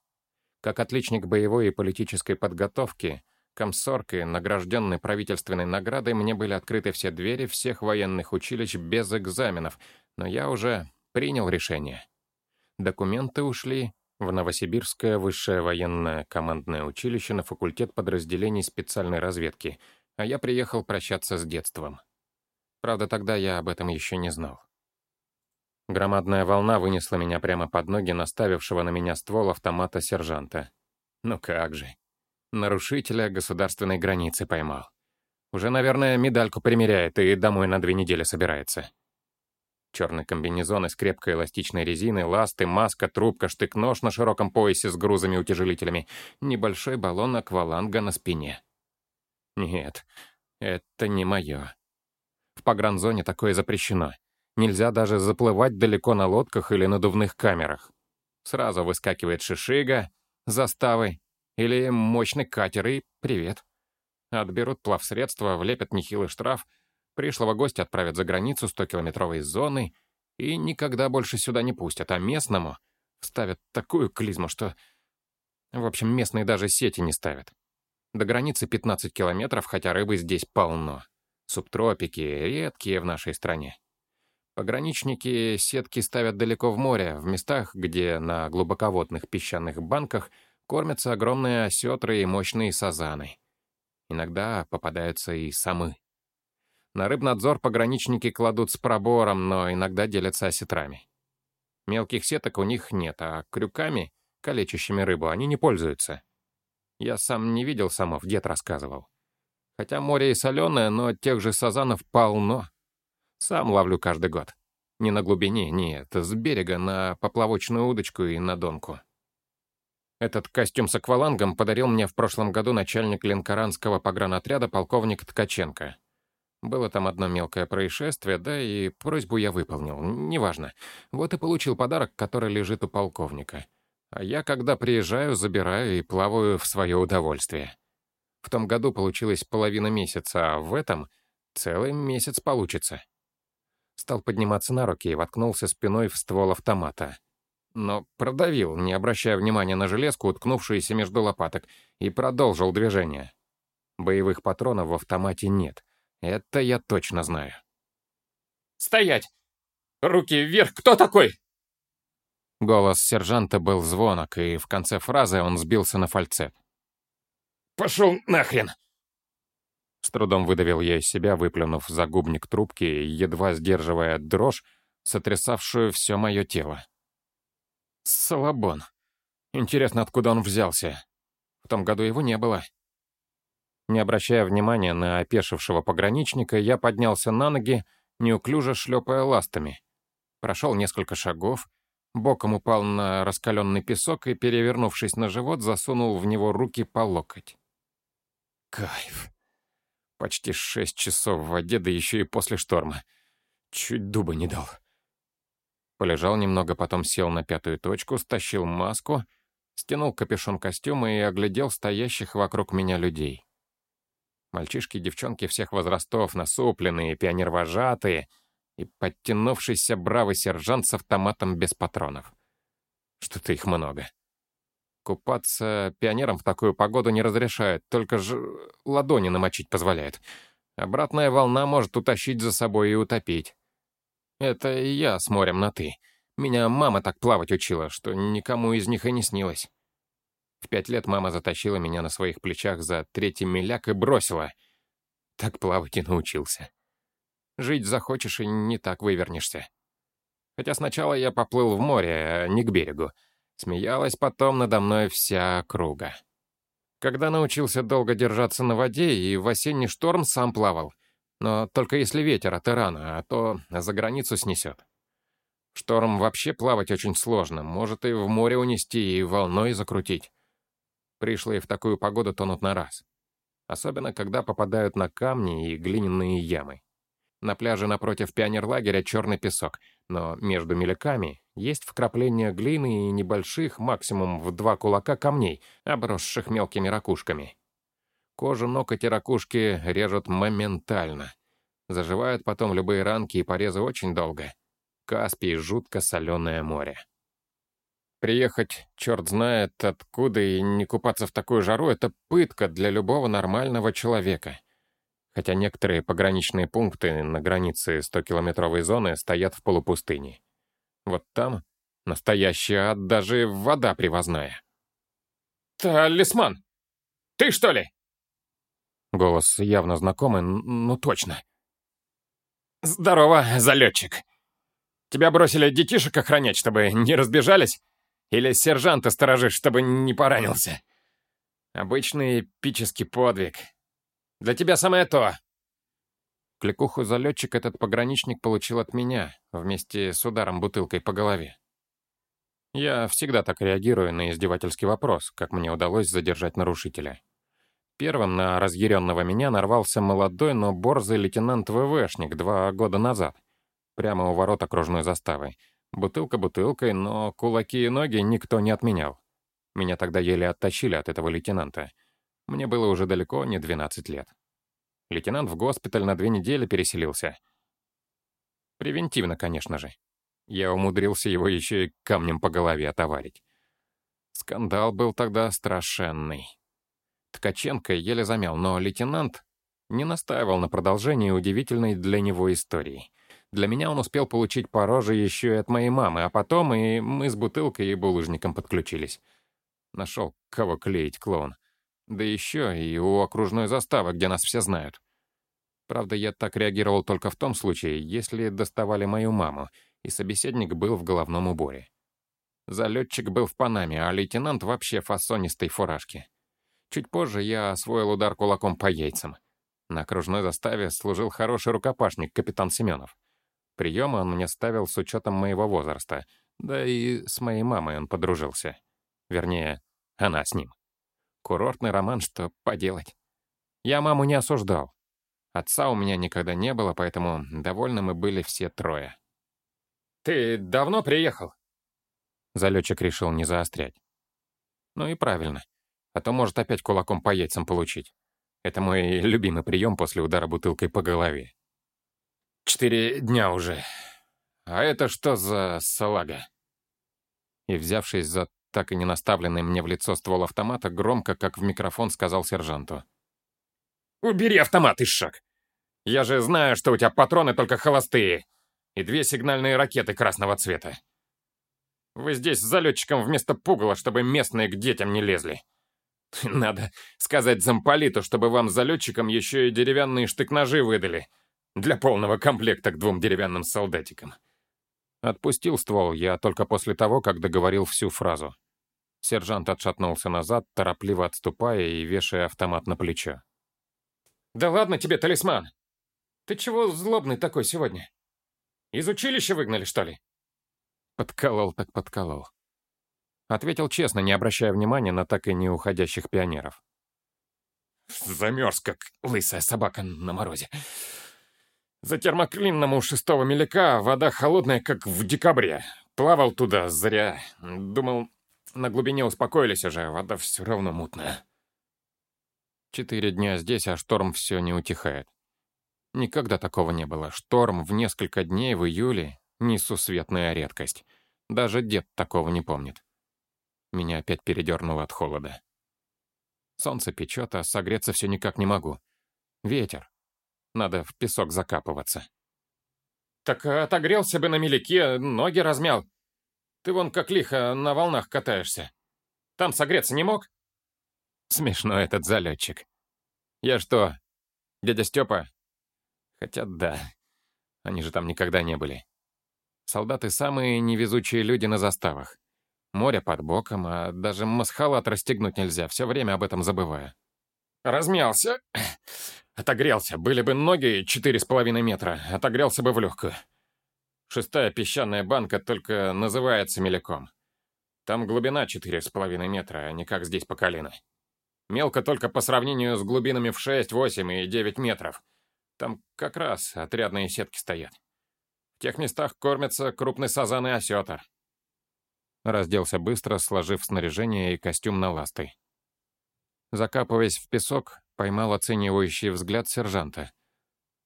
Как отличник боевой и политической подготовки, комсорг и награжденный правительственной наградой мне были открыты все двери всех военных училищ без экзаменов, но я уже принял решение. Документы ушли в Новосибирское высшее военное командное училище на факультет подразделений специальной разведки, а я приехал прощаться с детством. Правда, тогда я об этом еще не знал. Громадная волна вынесла меня прямо под ноги наставившего на меня ствол автомата сержанта. Ну как же. Нарушителя государственной границы поймал. Уже, наверное, медальку примеряет и домой на две недели собирается. Черный комбинезон из крепкой эластичной резины, ласты, маска, трубка, штык-нож на широком поясе с грузами-утяжелителями, небольшой баллон акваланга на спине. Нет, это не мое. В погранзоне такое запрещено. Нельзя даже заплывать далеко на лодках или надувных камерах. Сразу выскакивает шишига, заставы или мощный катер и привет. Отберут плавсредства, влепят нехилый штраф, пришлого гостя отправят за границу 100-километровой зоны и никогда больше сюда не пустят, а местному ставят такую клизму, что... В общем, местные даже сети не ставят. До границы 15 километров, хотя рыбы здесь полно. Субтропики редкие в нашей стране. Пограничники сетки ставят далеко в море, в местах, где на глубоководных песчаных банках кормятся огромные осетры и мощные сазаны. Иногда попадаются и самы. На рыбнадзор пограничники кладут с пробором, но иногда делятся осетрами. Мелких сеток у них нет, а крюками, калечащими рыбу, они не пользуются. Я сам не видел самов, дед рассказывал. Хотя море и соленое, но тех же сазанов полно. Сам ловлю каждый год. Не на глубине, нет, с берега на поплавочную удочку и на донку. Этот костюм с аквалангом подарил мне в прошлом году начальник линкоранского погранотряда полковник Ткаченко. Было там одно мелкое происшествие, да и просьбу я выполнил, неважно. Вот и получил подарок, который лежит у полковника. А я, когда приезжаю, забираю и плаваю в свое удовольствие. В том году получилось половина месяца, а в этом целый месяц получится. Стал подниматься на руки и воткнулся спиной в ствол автомата. Но продавил, не обращая внимания на железку, уткнувшуюся между лопаток, и продолжил движение. Боевых патронов в автомате нет. Это я точно знаю. «Стоять! Руки вверх! Кто такой?» Голос сержанта был звонок, и в конце фразы он сбился на фальцет. «Пошел нахрен!» С трудом выдавил я из себя, выплюнув загубник трубки, едва сдерживая дрожь, сотрясавшую все мое тело. Салабон. Интересно, откуда он взялся? В том году его не было. Не обращая внимания на опешившего пограничника, я поднялся на ноги, неуклюже шлепая ластами. Прошел несколько шагов, боком упал на раскаленный песок и, перевернувшись на живот, засунул в него руки по локоть. Кайф. Почти шесть часов в воде, да еще и после шторма. Чуть дуба не дал. Полежал немного, потом сел на пятую точку, стащил маску, стянул капюшон костюма и оглядел стоящих вокруг меня людей. Мальчишки девчонки всех возрастов, насупленные, пионервожатые и подтянувшийся бравый сержант с автоматом без патронов. Что-то их много. Купаться пионерам в такую погоду не разрешают, только же ладони намочить позволяет. Обратная волна может утащить за собой и утопить. Это я с морем на «ты». Меня мама так плавать учила, что никому из них и не снилось. В пять лет мама затащила меня на своих плечах за третий миляк и бросила. Так плавать и научился. Жить захочешь и не так вывернешься. Хотя сначала я поплыл в море, а не к берегу. Смеялась потом надо мной вся округа. Когда научился долго держаться на воде и в осенний шторм сам плавал. Но только если ветер от Ирана, а то за границу снесет. Шторм вообще плавать очень сложно, может и в море унести, и волной закрутить. Пришлые в такую погоду тонут на раз. Особенно, когда попадают на камни и глиняные ямы. На пляже напротив пионерлагеря черный песок, но между меляками есть вкрапления глины и небольших, максимум в два кулака камней, обросших мелкими ракушками. Кожу ног эти ракушки режут моментально. Заживают потом любые ранки и порезы очень долго. Каспий — жутко соленое море. Приехать, черт знает откуда, и не купаться в такую жару — это пытка для любого нормального человека. Хотя некоторые пограничные пункты на границе 100-километровой зоны стоят в полупустыне. Вот там настоящая ад, даже вода привозная. «Талисман! Ты что ли?» Голос явно знакомый, ну точно. «Здорово, залетчик. Тебя бросили детишек охранять, чтобы не разбежались? Или сержанта сторожишь, чтобы не поранился. Обычный эпический подвиг. Для тебя самое то. Кликуху залетчик этот пограничник получил от меня, вместе с ударом бутылкой по голове. Я всегда так реагирую на издевательский вопрос, как мне удалось задержать нарушителя. Первым на разъяренного меня нарвался молодой, но борзый лейтенант ВВшник два года назад, прямо у ворот окружной заставы, Бутылка бутылкой, но кулаки и ноги никто не отменял. Меня тогда еле оттащили от этого лейтенанта. Мне было уже далеко не 12 лет. Лейтенант в госпиталь на две недели переселился. Превентивно, конечно же. Я умудрился его еще и камнем по голове отоварить. Скандал был тогда страшенный. Ткаченко еле замял, но лейтенант не настаивал на продолжении удивительной для него истории. Для меня он успел получить по роже еще и от моей мамы, а потом и мы с бутылкой и булыжником подключились. Нашел, кого клеить клоун. Да еще и у окружной заставы, где нас все знают. Правда, я так реагировал только в том случае, если доставали мою маму, и собеседник был в головном уборе. Залетчик был в Панаме, а лейтенант вообще фасонистой фуражки. Чуть позже я освоил удар кулаком по яйцам. На окружной заставе служил хороший рукопашник, капитан Семенов. Приемы он мне ставил с учетом моего возраста, да и с моей мамой он подружился. Вернее, она с ним. Курортный роман, что поделать. Я маму не осуждал. Отца у меня никогда не было, поэтому довольны мы были все трое. «Ты давно приехал?» Залетчик решил не заострять. Ну и правильно. А то может опять кулаком по яйцам получить. Это мой любимый прием после удара бутылкой по голове. Четыре дня уже. А это что за салага?» И, взявшись за так и не наставленный мне в лицо ствол автомата, громко, как в микрофон, сказал сержанту. «Убери автомат, Ишак! Я же знаю, что у тебя патроны только холостые и две сигнальные ракеты красного цвета. Вы здесь с залетчиком вместо пугала, чтобы местные к детям не лезли. (laughs) Надо сказать замполиту, чтобы вам залетчикам еще и деревянные штык-ножи выдали для полного комплекта к двум деревянным солдатикам. Отпустил ствол я только после того, как договорил всю фразу. Сержант отшатнулся назад, торопливо отступая и вешая автомат на плечо. «Да ладно тебе, талисман! Ты чего злобный такой сегодня? Из училища выгнали, что ли?» Подколол так подколол. Ответил честно, не обращая внимания на так и не уходящих пионеров. Замерз, как лысая собака на морозе. За термоклинном у шестого меляка вода холодная, как в декабре. Плавал туда зря. Думал, на глубине успокоились уже, вода все равно мутная. Четыре дня здесь, а шторм все не утихает. Никогда такого не было. Шторм в несколько дней в июле — несусветная редкость. Даже дед такого не помнит. Меня опять передернуло от холода. Солнце печет, а согреться все никак не могу. Ветер. Надо в песок закапываться. Так отогрелся бы на меляке, ноги размял. Ты вон как лихо на волнах катаешься. Там согреться не мог? Смешно этот залетчик. Я что, дядя Степа? Хотя да, они же там никогда не были. Солдаты самые невезучие люди на заставах. Море под боком, а даже масхалат расстегнуть нельзя, все время об этом забывая. Размялся, отогрелся, были бы ноги четыре с половиной метра, отогрелся бы в легкую. Шестая песчаная банка только называется меляком. Там глубина четыре с половиной метра, а не как здесь по колено. Мелко только по сравнению с глубинами в шесть, восемь и девять метров. Там как раз отрядные сетки стоят. В тех местах кормятся крупный сазан и осетр. Разделся быстро, сложив снаряжение и костюм на ласты. Закапываясь в песок, поймал оценивающий взгляд сержанта.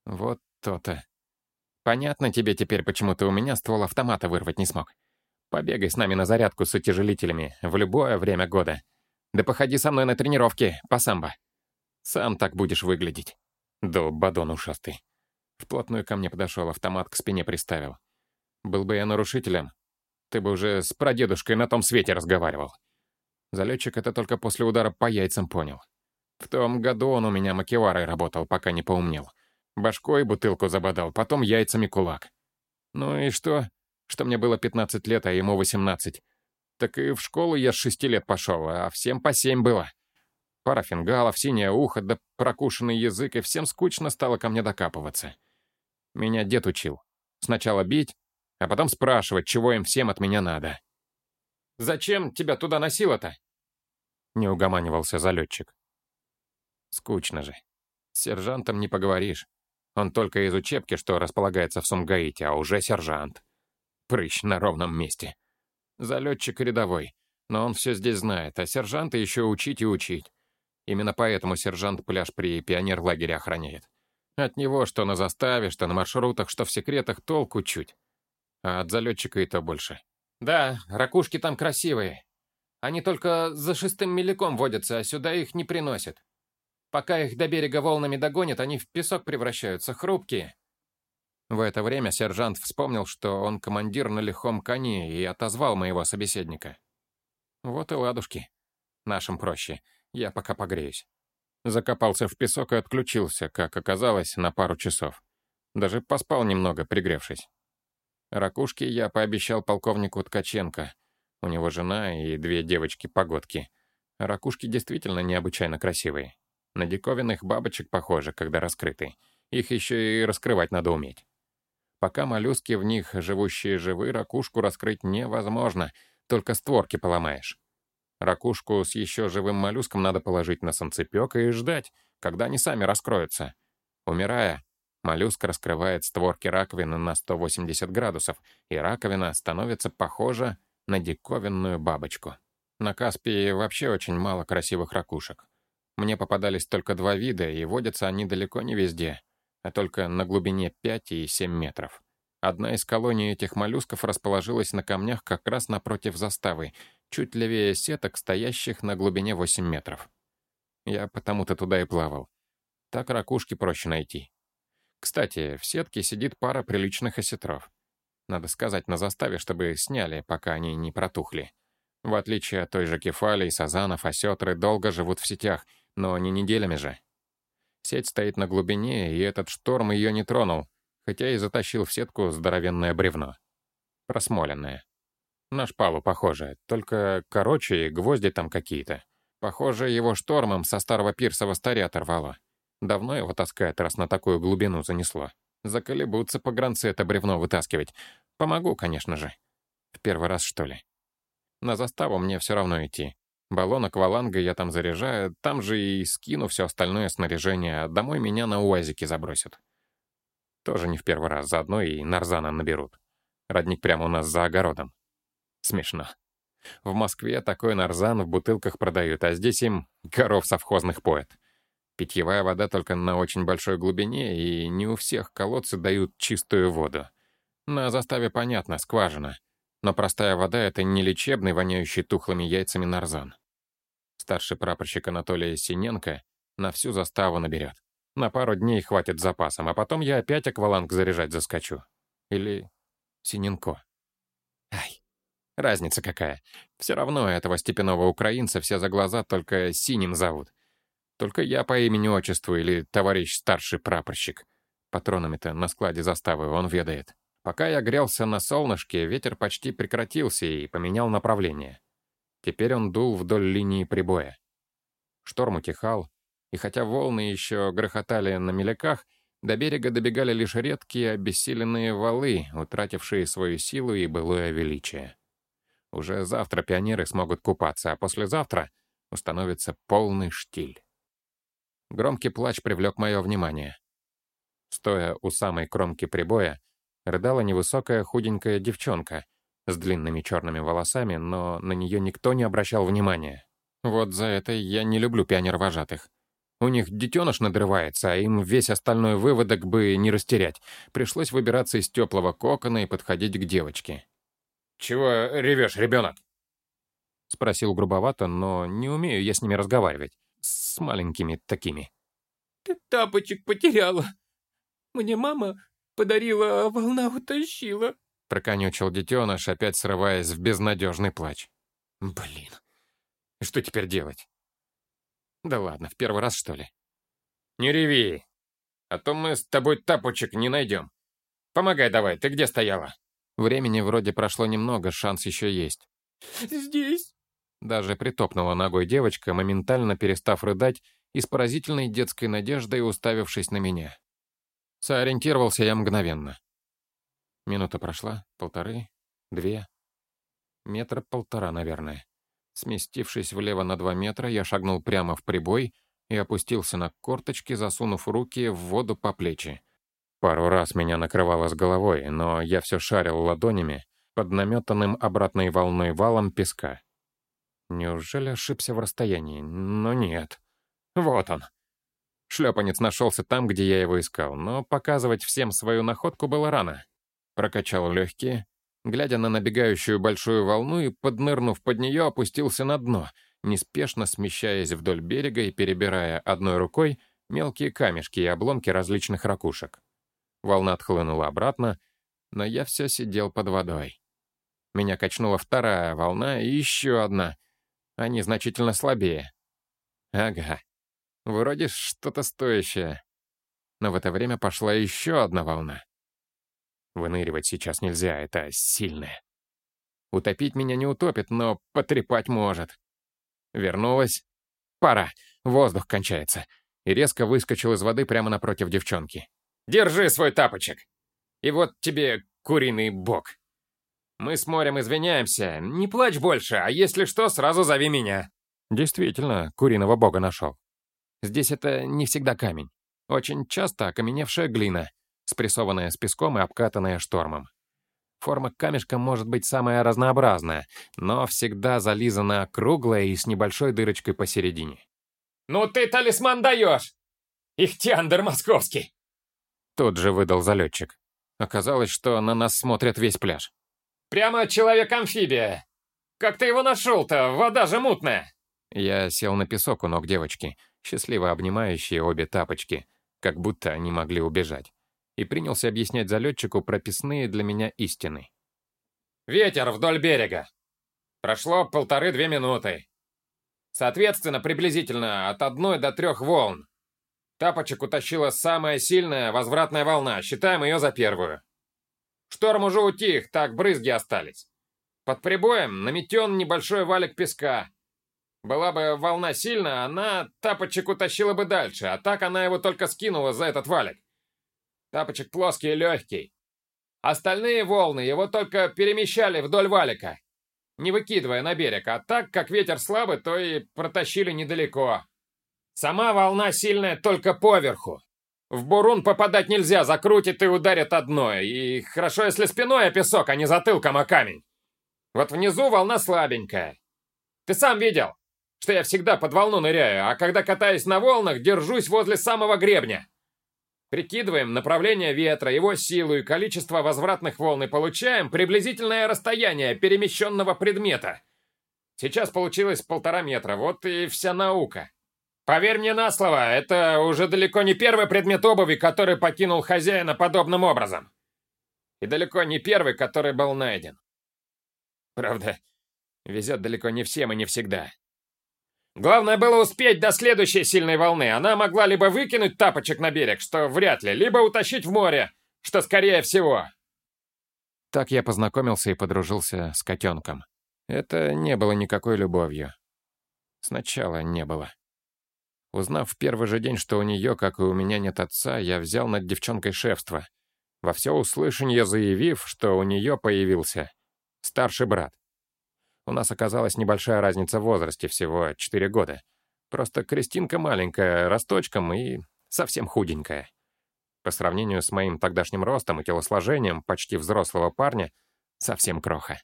Вот то-то. Понятно тебе теперь, почему ты у меня ствол автомата вырвать не смог. Побегай с нами на зарядку с утяжелителями в любое время года. Да походи со мной на тренировки по самбо. Сам так будешь выглядеть. Долбадон ушастый. Вплотную ко мне подошел, автомат к спине приставил. Был бы я нарушителем, ты бы уже с прадедушкой на том свете разговаривал. Залетчик это только после удара по яйцам понял. В том году он у меня макеварой работал, пока не поумнел. Башкой бутылку забодал, потом яйцами кулак. Ну и что? Что мне было 15 лет, а ему 18. Так и в школу я с 6 лет пошел, а всем по 7 было. Пара фингалов, синее ухо, да прокушенный язык, и всем скучно стало ко мне докапываться. Меня дед учил. Сначала бить, а потом спрашивать, чего им всем от меня надо. «Зачем тебя туда носило-то?» Не угоманивался залетчик. Скучно же. С сержантом не поговоришь. Он только из учебки, что располагается в Сумгаите, а уже сержант. Прыщ на ровном месте. Залетчик рядовой, но он все здесь знает, а сержанта еще учить и учить. Именно поэтому сержант пляж при пионер-лагере охраняет. От него что на заставе, что на маршрутах, что в секретах толку чуть. А от залетчика и то больше. Да, ракушки там красивые. Они только за шестым меляком водятся, а сюда их не приносят. Пока их до берега волнами догонят, они в песок превращаются, хрупкие. В это время сержант вспомнил, что он командир на лихом коне и отозвал моего собеседника. Вот и ладушки. Нашим проще. Я пока погреюсь. Закопался в песок и отключился, как оказалось, на пару часов. Даже поспал немного, пригревшись. Ракушки я пообещал полковнику Ткаченко. У него жена и две девочки-погодки. Ракушки действительно необычайно красивые. На диковинных бабочек похожи, когда раскрыты. Их еще и раскрывать надо уметь. Пока моллюски в них, живущие живы, ракушку раскрыть невозможно, только створки поломаешь. Ракушку с еще живым моллюском надо положить на санцепек и ждать, когда они сами раскроются. Умирая, моллюск раскрывает створки раковины на 180 градусов, и раковина становится похожа на диковинную бабочку. На Каспии вообще очень мало красивых ракушек. Мне попадались только два вида, и водятся они далеко не везде. а только на глубине 5 и 7 метров. Одна из колоний этих моллюсков расположилась на камнях как раз напротив заставы, чуть левее сеток, стоящих на глубине 8 метров. Я потому-то туда и плавал. Так ракушки проще найти. Кстати, в сетке сидит пара приличных осетров. Надо сказать на заставе, чтобы сняли, пока они не протухли. В отличие от той же кефалии, сазанов, осетры долго живут в сетях, но не неделями же. Сеть стоит на глубине, и этот шторм ее не тронул, хотя и затащил в сетку здоровенное бревно. Просмоленное. На шпалу похоже, только короче и гвозди там какие-то. Похоже, его штормом со старого пирса в Астаре оторвало. Давно его таскает, раз на такую глубину занесло. Заколебутся погранцы это бревно вытаскивать. Помогу, конечно же. В первый раз, что ли. На заставу мне все равно идти. Баллон акваланга я там заряжаю, там же и скину все остальное снаряжение, а домой меня на УАЗике забросят. Тоже не в первый раз, заодно и нарзана наберут. Родник прямо у нас за огородом. Смешно. В Москве такой нарзан в бутылках продают, а здесь им коров совхозных поят. Питьевая вода только на очень большой глубине, и не у всех колодцы дают чистую воду. На заставе понятно, скважина. Но простая вода — это не лечебный, воняющий тухлыми яйцами нарзан старший прапорщик Анатолия Синенко, на всю заставу наберет. На пару дней хватит запасом, а потом я опять акваланг заряжать заскочу. Или Синенко. Ай, разница какая. Все равно этого степенного украинца все за глаза только Синим зовут. Только я по имени-отчеству или товарищ старший прапорщик. Патронами-то на складе заставы он ведает. Пока я грелся на солнышке, ветер почти прекратился и поменял направление. Теперь он дул вдоль линии прибоя. Шторм утихал, и хотя волны еще грохотали на меляках, до берега добегали лишь редкие обессиленные валы, утратившие свою силу и былое величие. Уже завтра пионеры смогут купаться, а послезавтра установится полный штиль. Громкий плач привлек мое внимание. Стоя у самой кромки прибоя, рыдала невысокая худенькая девчонка, с длинными черными волосами, но на нее никто не обращал внимания. Вот за это я не люблю пионер-вожатых. У них детеныш надрывается, а им весь остальной выводок бы не растерять. Пришлось выбираться из теплого кокона и подходить к девочке. «Чего ревешь, ребенок?» Спросил грубовато, но не умею я с ними разговаривать. С маленькими такими. «Ты тапочек потеряла. Мне мама подарила, а волна утащила», Проконючил детеныш, опять срываясь в безнадежный плач. Блин, что теперь делать? Да ладно, в первый раз, что ли? Не реви, а то мы с тобой тапочек не найдем. Помогай давай, ты где стояла? Времени вроде прошло немного, шанс еще есть. Здесь. Даже притопнула ногой девочка, моментально перестав рыдать и с поразительной детской надеждой уставившись на меня. Сориентировался я мгновенно. Минута прошла, полторы, две, метра полтора, наверное. Сместившись влево на два метра, я шагнул прямо в прибой и опустился на корточки, засунув руки в воду по плечи. Пару раз меня накрывало с головой, но я все шарил ладонями под наметанным обратной волной валом песка. Неужели ошибся в расстоянии? Но нет. Вот он. Шлепанец нашелся там, где я его искал, но показывать всем свою находку было рано прокачал легкие, глядя на набегающую большую волну и, поднырнув под нее, опустился на дно, неспешно смещаясь вдоль берега и перебирая одной рукой мелкие камешки и обломки различных ракушек. Волна отхлынула обратно, но я все сидел под водой. Меня качнула вторая волна и еще одна. Они значительно слабее. Ага, вроде что-то стоящее. Но в это время пошла еще одна волна. Выныривать сейчас нельзя, это сильное. Утопить меня не утопит, но потрепать может. Вернулась. Пора. Воздух кончается. И резко выскочил из воды прямо напротив девчонки. «Держи свой тапочек. И вот тебе куриный бок. Мы с морем извиняемся. Не плачь больше, а если что, сразу зови меня». Действительно, куриного бога нашел. Здесь это не всегда камень. Очень часто окаменевшая глина — спрессованная с песком и обкатанная штормом. Форма камешка может быть самая разнообразная, но всегда зализана круглая и с небольшой дырочкой посередине. «Ну ты талисман даешь! Ихтиандр московский!» Тут же выдал залетчик. Оказалось, что на нас смотрит весь пляж. «Прямо человек-амфибия! Как ты его нашел-то? Вода же мутная!» Я сел на песок у ног девочки, счастливо обнимающие обе тапочки, как будто они могли убежать, и принялся объяснять залетчику прописные для меня истины. «Ветер вдоль берега. Прошло полторы-две минуты. Соответственно, приблизительно от одной до трех волн. Тапочек утащила самая сильная возвратная волна, считаем ее за первую. Шторм уже утих, так брызги остались. Под прибоем наметен небольшой валик песка. Была бы волна сильная, она тапочек утащила бы дальше, а так она его только скинула за этот валик. Тапочек плоский и легкий. Остальные волны его только перемещали вдоль валика, не выкидывая на берег, а так как ветер слабый, то и протащили недалеко. Сама волна сильная только поверху. В бурун попадать нельзя, закрутит и ударит одной. И хорошо, если спиной о песок, а не затылком о камень. Вот внизу волна слабенькая. Ты сам видел? что я всегда под волну ныряю, а когда катаюсь на волнах, держусь возле самого гребня. Прикидываем направление ветра, его силу и количество возвратных волн и получаем приблизительное расстояние перемещенного предмета. Сейчас получилось полтора метра, вот и вся наука. Поверь мне на слово, это уже далеко не первый предмет обуви, который покинул хозяина подобным образом. И далеко не первый, который был найден. Правда, везет далеко не всем и не всегда. Главное было успеть до следующей сильной волны. Она могла либо выкинуть тапочек на берег, что вряд ли, либо утащить в море, что скорее всего. Так я познакомился и подружился с котенком. Это не было никакой любовью. Сначала не было. Узнав в первый же день, что у нее, как и у меня, нет отца, я взял над девчонкой шефство, во все услышанье заявив, что у нее появился старший брат. У нас оказалась небольшая разница в возрасте, всего 4 года. Просто Кристинка маленькая, росточком и совсем худенькая. По сравнению с моим тогдашним ростом и телосложением почти взрослого парня, совсем кроха.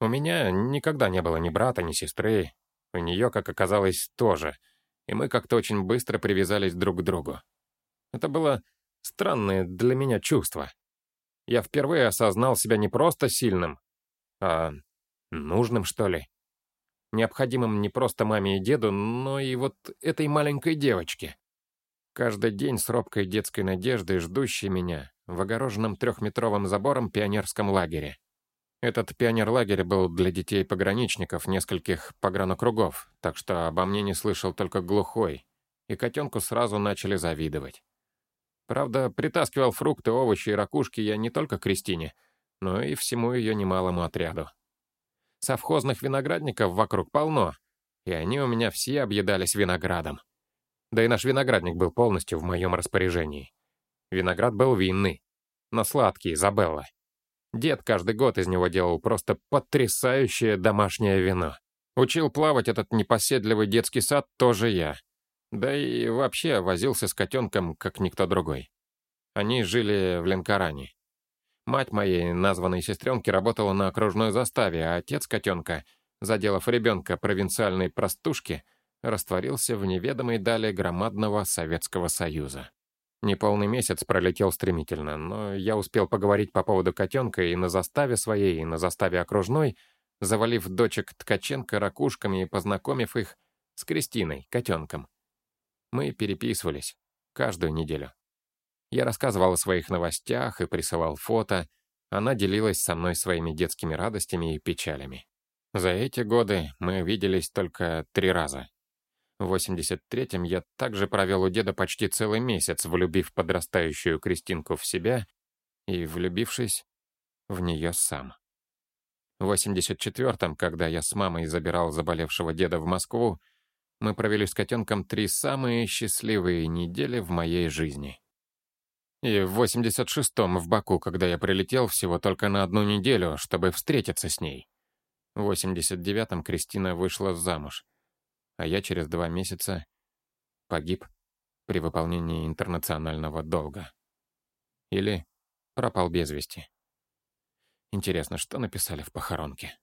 У меня никогда не было ни брата, ни сестры. У нее, как оказалось, тоже. И мы как-то очень быстро привязались друг к другу. Это было странное для меня чувство. Я впервые осознал себя не просто сильным, а Нужным, что ли? Необходимым не просто маме и деду, но и вот этой маленькой девочке. Каждый день с робкой детской надеждой, ждущей меня, в огороженном трехметровым забором пионерском лагере. Этот пионер-лагерь был для детей-пограничников нескольких погранокругов, так что обо мне не слышал только глухой, и котенку сразу начали завидовать. Правда, притаскивал фрукты, овощи и ракушки я не только Кристине, но и всему ее немалому отряду. Совхозных виноградников вокруг полно, и они у меня все объедались виноградом. Да и наш виноградник был полностью в моем распоряжении. Виноград был винный, но сладкий, Изабелла. Дед каждый год из него делал просто потрясающее домашнее вино. Учил плавать этот непоседливый детский сад тоже я. Да и вообще возился с котенком, как никто другой. Они жили в Ленкаране. Мать моей названной сестренки работала на окружной заставе, а отец котенка, заделав ребенка провинциальной простушки, растворился в неведомой дали громадного Советского Союза. Неполный месяц пролетел стремительно, но я успел поговорить по поводу котенка и на заставе своей, и на заставе окружной, завалив дочек Ткаченко ракушками и познакомив их с Кристиной, котенком. Мы переписывались каждую неделю. Я рассказывал о своих новостях и присылал фото. Она делилась со мной своими детскими радостями и печалями. За эти годы мы виделись только три раза. В 83-м я также провел у деда почти целый месяц, влюбив подрастающую Кристинку в себя и влюбившись в нее сам. В 84-м, когда я с мамой забирал заболевшего деда в Москву, мы провели с котенком три самые счастливые недели в моей жизни. И в 86-м в Баку, когда я прилетел всего только на одну неделю, чтобы встретиться с ней. В 89-м Кристина вышла замуж, а я через два месяца погиб при выполнении интернационального долга. Или пропал без вести. Интересно, что написали в похоронке?